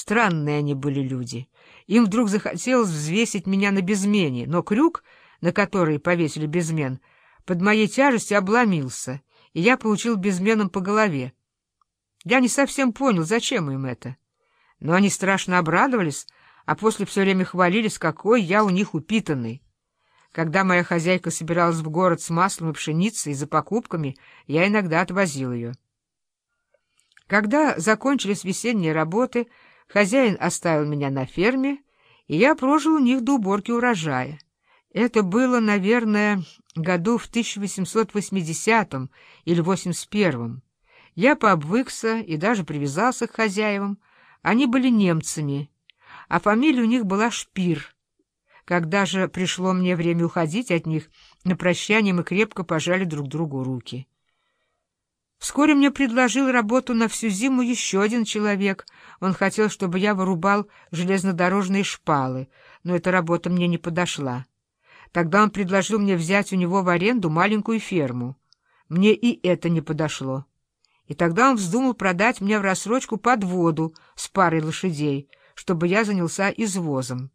Странные они были люди. Им вдруг захотелось взвесить меня на безмене, но крюк, на который повесили безмен, под моей тяжестью обломился, и я получил безменом по голове. Я не совсем понял, зачем им это. Но они страшно обрадовались, а после все время хвалились, какой я у них упитанный. Когда моя хозяйка собиралась в город с маслом и пшеницей за покупками, я иногда отвозил ее. Когда закончились весенние работы, хозяин оставил меня на ферме, и я прожил у них до уборки урожая. Это было, наверное, году в 1880 или 81-м. Я пообвыкся и даже привязался к хозяевам. Они были немцами, а фамилия у них была Шпир. Когда же пришло мне время уходить от них, на прощание мы крепко пожали друг другу руки. Вскоре мне предложил работу на всю зиму еще один человек. Он хотел, чтобы я вырубал железнодорожные шпалы, но эта работа мне не подошла. Тогда он предложил мне взять у него в аренду маленькую ферму. Мне и это не подошло. И тогда он вздумал продать мне в рассрочку подводу с парой лошадей, чтобы я занялся извозом.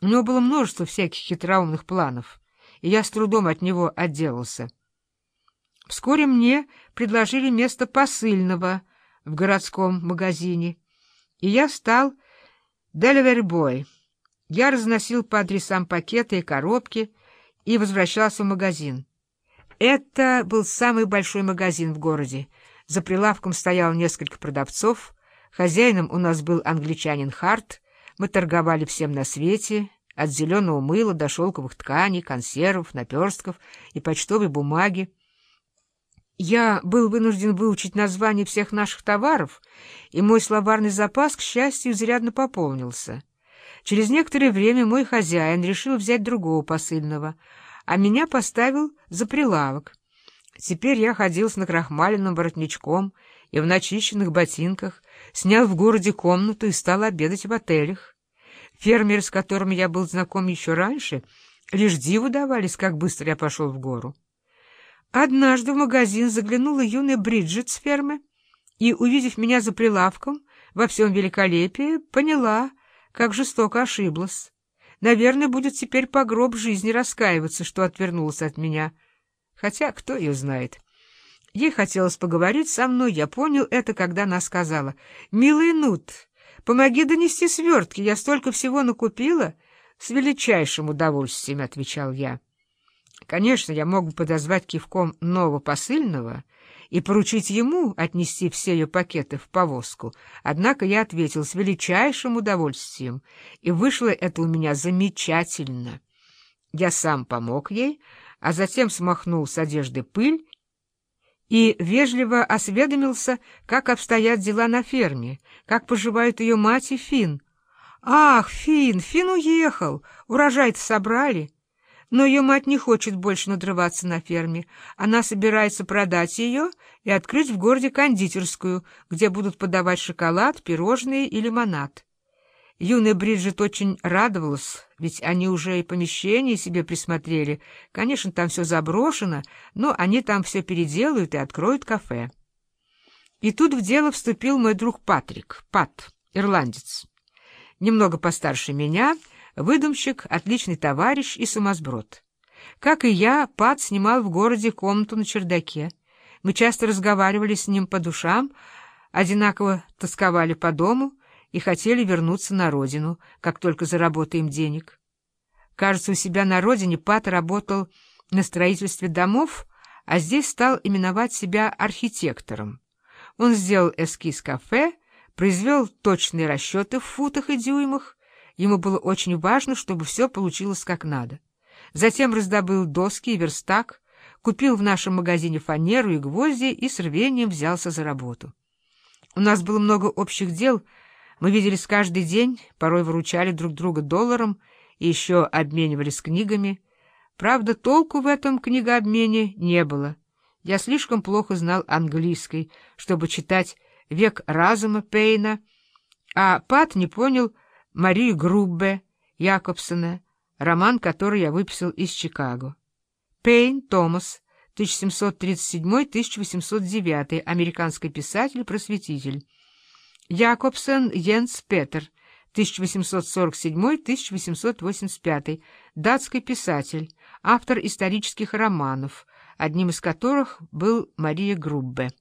У него было множество всяких хитроумных планов, и я с трудом от него отделался. Вскоре мне предложили место посыльного в городском магазине, и я стал деливербой. Я разносил по адресам пакеты и коробки и возвращался в магазин. Это был самый большой магазин в городе. За прилавком стояло несколько продавцов. Хозяином у нас был англичанин Харт. Мы торговали всем на свете, от зеленого мыла до шелковых тканей, консервов, наперстков и почтовой бумаги. Я был вынужден выучить названия всех наших товаров, и мой словарный запас, к счастью, изрядно пополнился. Через некоторое время мой хозяин решил взять другого посыльного, а меня поставил за прилавок. Теперь я ходил с накрахмаленным воротничком и в начищенных ботинках, снял в городе комнату и стал обедать в отелях. Фермеры, с которыми я был знаком еще раньше, лишь диву давались, как быстро я пошел в гору. Однажды в магазин заглянула юная Бриджит с фермы и, увидев меня за прилавком, во всем великолепии, поняла, как жестоко ошиблась. Наверное, будет теперь по гроб жизни раскаиваться, что отвернулась от меня. Хотя кто ее знает. Ей хотелось поговорить со мной, я понял это, когда она сказала. «Милый Нут, помоги донести свертки, я столько всего накупила». «С величайшим удовольствием», — отвечал я. Конечно, я мог бы подозвать кивком нового посыльного и поручить ему отнести все ее пакеты в повозку, однако я ответил с величайшим удовольствием, и вышло это у меня замечательно. Я сам помог ей, а затем смахнул с одежды пыль и вежливо осведомился, как обстоят дела на ферме, как поживают ее мать и Фин. «Ах, Фин, Фин уехал! Урожай-то собрали!» Но ее мать не хочет больше надрываться на ферме. Она собирается продать ее и открыть в городе кондитерскую, где будут подавать шоколад, пирожные и лимонад. Юная Бриджит очень радовалась, ведь они уже и помещение себе присмотрели. Конечно, там все заброшено, но они там все переделают и откроют кафе. И тут в дело вступил мой друг Патрик, Пат, ирландец. Немного постарше меня — Выдумщик, отличный товарищ и сумасброд. Как и я, Пат снимал в городе комнату на чердаке. Мы часто разговаривали с ним по душам, одинаково тосковали по дому и хотели вернуться на родину, как только заработаем денег. Кажется, у себя на родине Пат работал на строительстве домов, а здесь стал именовать себя архитектором. Он сделал эскиз кафе, произвел точные расчеты в футах и дюймах, Ему было очень важно, чтобы все получилось как надо. Затем раздобыл доски и верстак, купил в нашем магазине фанеру и гвозди и с рвением взялся за работу. У нас было много общих дел, мы виделись каждый день, порой выручали друг друга долларом и еще обменивались книгами. Правда, толку в этом книгообмене не было. Я слишком плохо знал английский, чтобы читать «Век разума» Пейна, а Пат не понял, Марию Груббе, Якобсона, роман, который я выписал из Чикаго. Пейн Томас, 1737-1809, американский писатель-просветитель. Якобсен Йенс Петер, 1847-1885, датский писатель, автор исторических романов, одним из которых был Мария Груббе.